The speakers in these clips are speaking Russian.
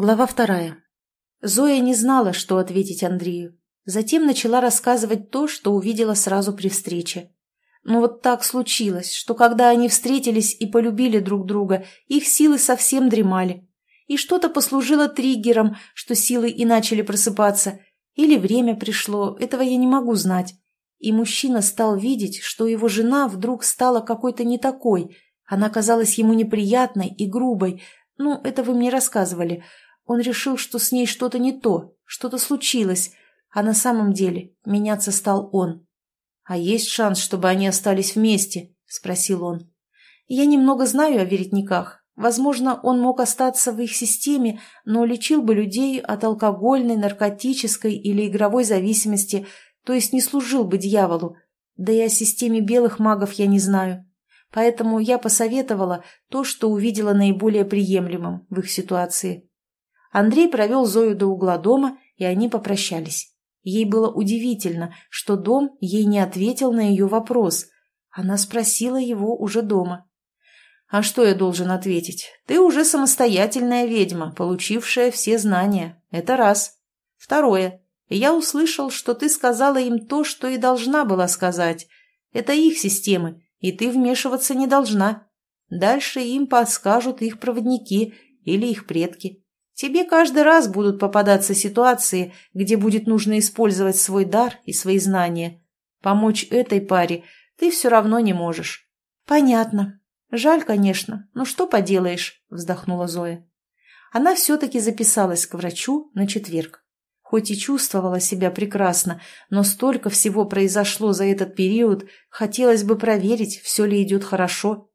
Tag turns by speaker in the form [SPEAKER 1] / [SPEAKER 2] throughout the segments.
[SPEAKER 1] Глава вторая. Зоя не знала, что ответить Андрею. Затем начала рассказывать то, что увидела сразу при встрече. Но вот так случилось, что когда они встретились и полюбили друг друга, их силы совсем дремали. И что-то послужило триггером, что силы и начали просыпаться. Или время пришло, этого я не могу знать. И мужчина стал видеть, что его жена вдруг стала какой-то не такой. Она казалась ему неприятной и грубой, ну, это вы мне рассказывали. Он решил, что с ней что-то не то, что-то случилось, а на самом деле меняться стал он. «А есть шанс, чтобы они остались вместе?» – спросил он. «Я немного знаю о веретниках. Возможно, он мог остаться в их системе, но лечил бы людей от алкогольной, наркотической или игровой зависимости, то есть не служил бы дьяволу. Да и о системе белых магов я не знаю поэтому я посоветовала то, что увидела наиболее приемлемым в их ситуации. Андрей провел Зою до угла дома, и они попрощались. Ей было удивительно, что дом ей не ответил на ее вопрос. Она спросила его уже дома. «А что я должен ответить? Ты уже самостоятельная ведьма, получившая все знания. Это раз. Второе. Я услышал, что ты сказала им то, что и должна была сказать. Это их системы, и ты вмешиваться не должна. Дальше им подскажут их проводники или их предки. Тебе каждый раз будут попадаться ситуации, где будет нужно использовать свой дар и свои знания. Помочь этой паре ты все равно не можешь. Понятно. Жаль, конечно, но что поделаешь, вздохнула Зоя. Она все-таки записалась к врачу на четверг. Хоть и чувствовала себя прекрасно, но столько всего произошло за этот период, хотелось бы проверить, все ли идет хорошо.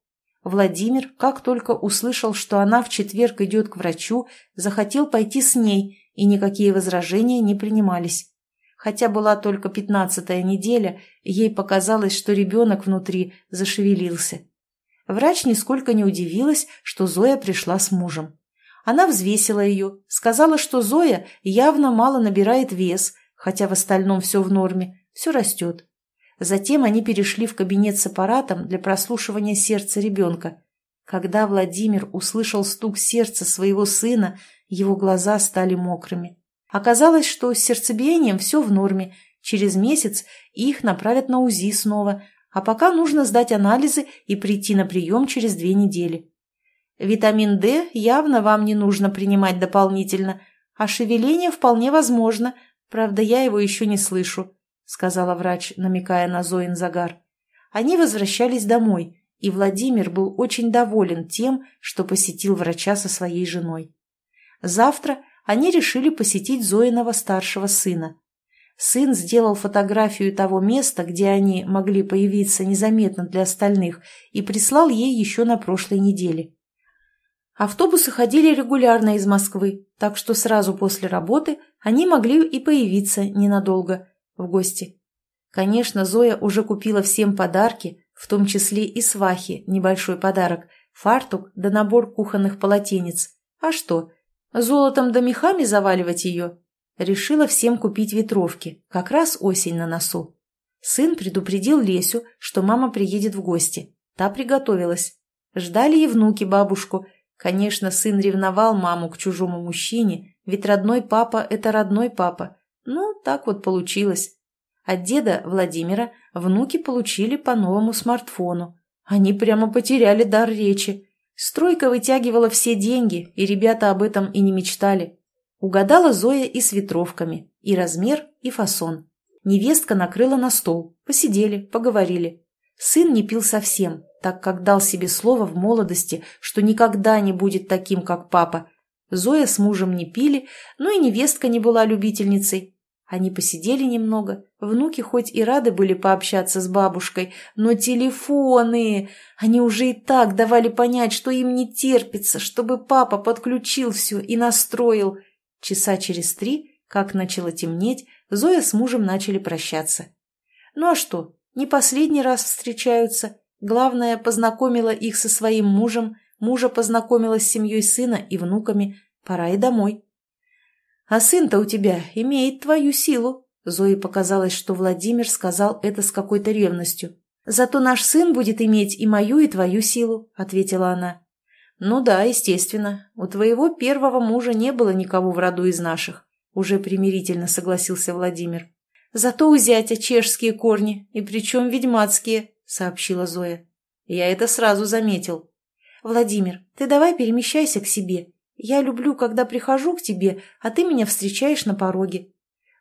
[SPEAKER 1] Владимир, как только услышал, что она в четверг идет к врачу, захотел пойти с ней, и никакие возражения не принимались. Хотя была только пятнадцатая неделя, ей показалось, что ребенок внутри зашевелился. Врач нисколько не удивилась, что Зоя пришла с мужем. Она взвесила ее, сказала, что Зоя явно мало набирает вес, хотя в остальном все в норме, все растет. Затем они перешли в кабинет с аппаратом для прослушивания сердца ребенка. Когда Владимир услышал стук сердца своего сына, его глаза стали мокрыми. Оказалось, что с сердцебиением все в норме. Через месяц их направят на УЗИ снова, а пока нужно сдать анализы и прийти на прием через две недели. Витамин D явно вам не нужно принимать дополнительно, а шевеление вполне возможно, правда, я его еще не слышу», — сказала врач, намекая на Зоин загар. Они возвращались домой, и Владимир был очень доволен тем, что посетил врача со своей женой. Завтра они решили посетить Зоиного старшего сына. Сын сделал фотографию того места, где они могли появиться незаметно для остальных, и прислал ей еще на прошлой неделе. Автобусы ходили регулярно из Москвы, так что сразу после работы они могли и появиться ненадолго в гости. Конечно, Зоя уже купила всем подарки, в том числе и свахе небольшой подарок, фартук да набор кухонных полотенец. А что, золотом да мехами заваливать ее? Решила всем купить ветровки, как раз осень на носу. Сын предупредил Лесю, что мама приедет в гости. Та приготовилась. Ждали и внуки бабушку – Конечно, сын ревновал маму к чужому мужчине, ведь родной папа – это родной папа. Так вот получилось. От деда Владимира внуки получили по новому смартфону. Они прямо потеряли дар речи. Стройка вытягивала все деньги, и ребята об этом и не мечтали. Угадала Зоя и с ветровками, и размер, и фасон. Невестка накрыла на стол, посидели, поговорили. Сын не пил совсем, так как дал себе слово в молодости, что никогда не будет таким, как папа. Зоя с мужем не пили, но и невестка не была любительницей. Они посидели немного, внуки хоть и рады были пообщаться с бабушкой, но телефоны... Они уже и так давали понять, что им не терпится, чтобы папа подключил все и настроил. Часа через три, как начало темнеть, Зоя с мужем начали прощаться. Ну а что, не последний раз встречаются, Главное, познакомила их со своим мужем, мужа познакомила с семьей сына и внуками. Пора и домой. «А сын-то у тебя имеет твою силу», Зое показалось, что Владимир сказал это с какой-то ревностью. «Зато наш сын будет иметь и мою, и твою силу», — ответила она. «Ну да, естественно. У твоего первого мужа не было никого в роду из наших», — уже примирительно согласился Владимир. «Зато у зятя чешские корни, и причем ведьмацкие», — сообщила Зоя. «Я это сразу заметил». «Владимир, ты давай перемещайся к себе. Я люблю, когда прихожу к тебе, а ты меня встречаешь на пороге».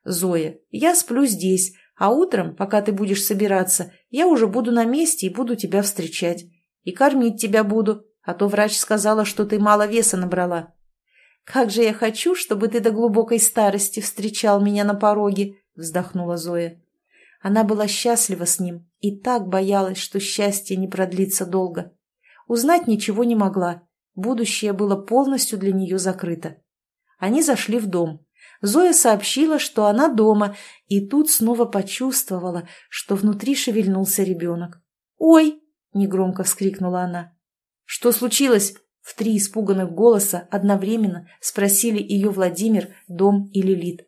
[SPEAKER 1] «Зоя, я сплю здесь, а утром, пока ты будешь собираться, я уже буду на месте и буду тебя встречать. И кормить тебя буду, а то врач сказала, что ты мало веса набрала. «Как же я хочу, чтобы ты до глубокой старости встречал меня на пороге!» — вздохнула Зоя. Она была счастлива с ним и так боялась, что счастье не продлится долго. Узнать ничего не могла. Будущее было полностью для нее закрыто. Они зашли в дом. Зоя сообщила, что она дома, и тут снова почувствовала, что внутри шевельнулся ребенок. «Ой!» — негромко вскрикнула она. «Что случилось?» В три испуганных голоса одновременно спросили ее Владимир, Дом и Лилит.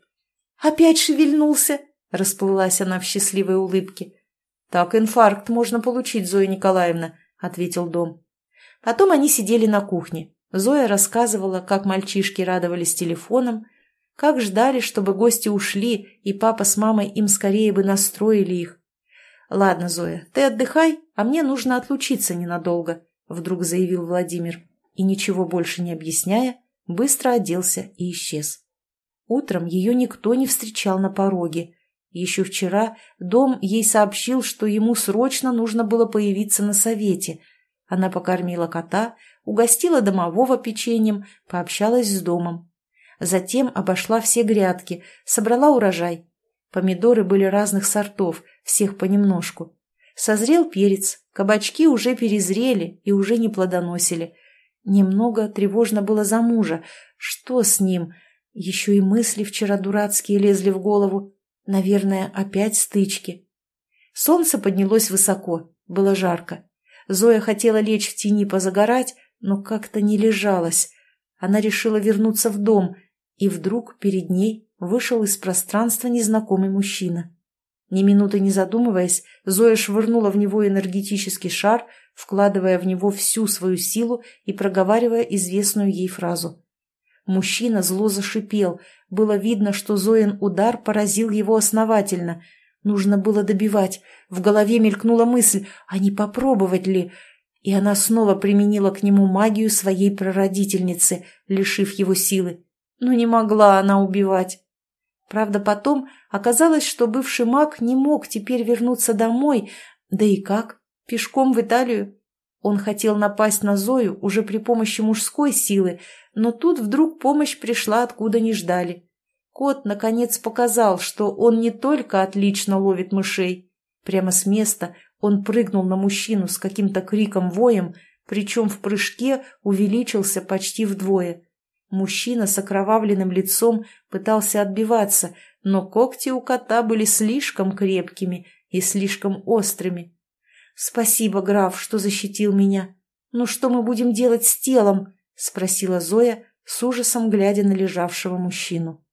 [SPEAKER 1] «Опять шевельнулся!» – расплылась она в счастливой улыбке. «Так инфаркт можно получить, Зоя Николаевна», – ответил Дом. Потом они сидели на кухне. Зоя рассказывала, как мальчишки радовались телефоном, как ждали, чтобы гости ушли, и папа с мамой им скорее бы настроили их. «Ладно, Зоя, ты отдыхай, а мне нужно отлучиться ненадолго», — вдруг заявил Владимир, и, ничего больше не объясняя, быстро оделся и исчез. Утром ее никто не встречал на пороге. Еще вчера дом ей сообщил, что ему срочно нужно было появиться на совете. Она покормила кота, угостила домового печеньем, пообщалась с домом. Затем обошла все грядки, собрала урожай. Помидоры были разных сортов, всех понемножку. Созрел перец, кабачки уже перезрели и уже не плодоносили. Немного тревожно было за мужа. Что с ним? Еще и мысли вчера дурацкие лезли в голову. Наверное, опять стычки. Солнце поднялось высоко, было жарко. Зоя хотела лечь в тени позагорать, но как-то не лежалась. Она решила вернуться в дом, и вдруг перед ней вышел из пространства незнакомый мужчина. Ни минуты не задумываясь, Зоя швырнула в него энергетический шар, вкладывая в него всю свою силу и проговаривая известную ей фразу. Мужчина зло зашипел. Было видно, что Зоин удар поразил его основательно. Нужно было добивать. В голове мелькнула мысль, а не попробовать ли? И она снова применила к нему магию своей прародительницы, лишив его силы. Но не могла она убивать. Правда, потом оказалось, что бывший маг не мог теперь вернуться домой. Да и как? Пешком в Италию? Он хотел напасть на Зою уже при помощи мужской силы, но тут вдруг помощь пришла откуда не ждали. Кот, наконец, показал, что он не только отлично ловит мышей. Прямо с места он прыгнул на мужчину с каким-то криком-воем, причем в прыжке увеличился почти вдвое. Мужчина с окровавленным лицом пытался отбиваться, но когти у кота были слишком крепкими и слишком острыми. «Спасибо, граф, что защитил меня. Ну что мы будем делать с телом?» — спросила Зоя, с ужасом глядя на лежавшего мужчину.